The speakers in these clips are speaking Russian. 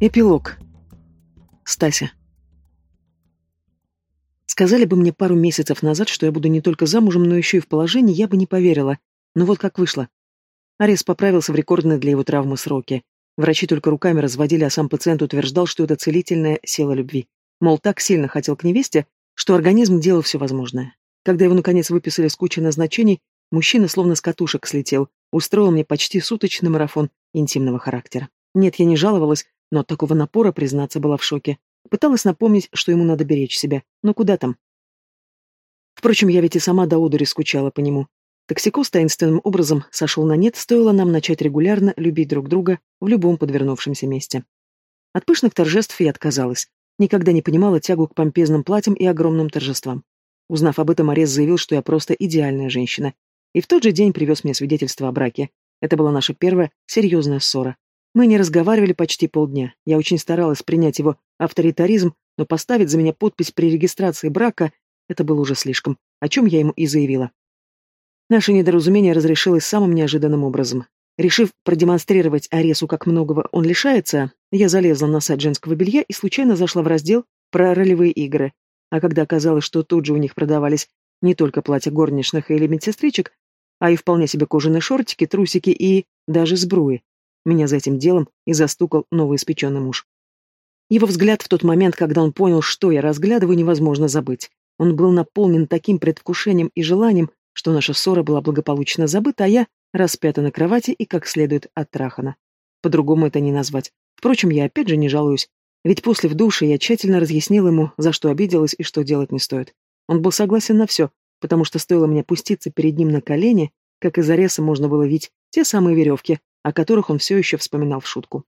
Эпилог. Стася. Сказали бы мне пару месяцев назад, что я буду не только замужем, но еще и в положении, я бы не поверила. Но вот как вышло. Арес поправился в рекордные для его травмы сроки. Врачи только руками разводили, а сам пациент утверждал, что это целительная сила любви. Мол, так сильно хотел к невесте, что организм делал все возможное. Когда его наконец выписали с кучей назначений, мужчина словно с катушек слетел, устроил мне почти суточный марафон интимного характера. Нет, я не жаловалась, но от такого напора, признаться, была в шоке. Пыталась напомнить, что ему надо беречь себя. Но куда там? Впрочем, я ведь и сама до одури скучала по нему. Токсикоз таинственным образом сошел на нет, стоило нам начать регулярно любить друг друга в любом подвернувшемся месте. От пышных торжеств я отказалась. Никогда не понимала тягу к помпезным платьям и огромным торжествам. Узнав об этом, Арес заявил, что я просто идеальная женщина. И в тот же день привез мне свидетельство о браке. Это была наша первая серьезная ссора. Мы не разговаривали почти полдня. Я очень старалась принять его авторитаризм, но поставить за меня подпись при регистрации брака — это было уже слишком, о чем я ему и заявила. Наше недоразумение разрешилось самым неожиданным образом. Решив продемонстрировать Аресу, как многого он лишается, я залезла на сайт женского белья и случайно зашла в раздел про ролевые игры. А когда оказалось, что тут же у них продавались не только платья горничных или медсестричек, а и вполне себе кожаные шортики, трусики и даже сбруи, меня за этим делом и застукал новоиспеченный муж. Его взгляд в тот момент, когда он понял, что я разглядываю, невозможно забыть. Он был наполнен таким предвкушением и желанием, что наша ссора была благополучно забыта, а я распята на кровати и как следует оттрахана. По-другому это не назвать. Впрочем, я опять же не жалуюсь. Ведь после в душе я тщательно разъяснил ему, за что обиделась и что делать не стоит. Он был согласен на все, потому что стоило мне пуститься перед ним на колени, как из ареса можно было видеть те самые веревки, о которых он все еще вспоминал в шутку.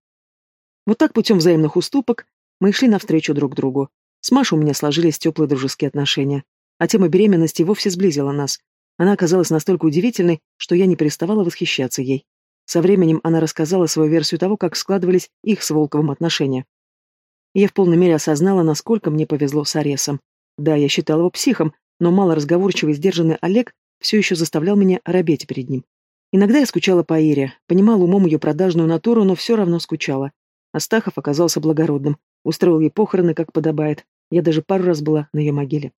Вот так путем взаимных уступок мы шли навстречу друг другу. С Машей у меня сложились теплые дружеские отношения, а тема беременности вовсе сблизила нас. Она оказалась настолько удивительной, что я не переставала восхищаться ей. Со временем она рассказала свою версию того, как складывались их с Волковым отношения. Я в полной мере осознала, насколько мне повезло с Аресом. Да, я считала его психом, но малоразговорчивый и сдержанный Олег все еще заставлял меня робеть перед ним. Иногда я скучала по Ире, понимала умом ее продажную натуру, но все равно скучала. Астахов оказался благородным, устроил ей похороны, как подобает. Я даже пару раз была на ее могиле.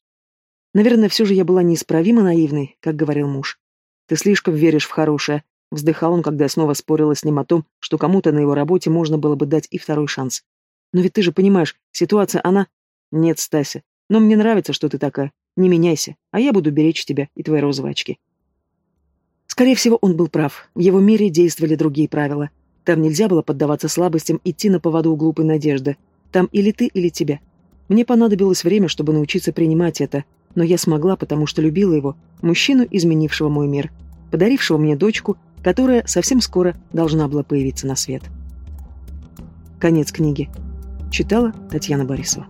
Наверное, все же я была неисправимо наивной, как говорил муж. «Ты слишком веришь в хорошее», — вздыхал он, когда я снова спорила с ним о том, что кому-то на его работе можно было бы дать и второй шанс. «Но ведь ты же понимаешь, ситуация, она...» «Нет, Стася, но мне нравится, что ты такая. Не меняйся, а я буду беречь тебя и твои розовые очки». Скорее всего, он был прав. В его мире действовали другие правила. Там нельзя было поддаваться слабостям, идти на поводу у глупой надежды. Там или ты, или тебя. Мне понадобилось время, чтобы научиться принимать это, но я смогла, потому что любила его, мужчину, изменившего мой мир, подарившего мне дочку, которая совсем скоро должна была появиться на свет. Конец книги. Читала Татьяна Борисова.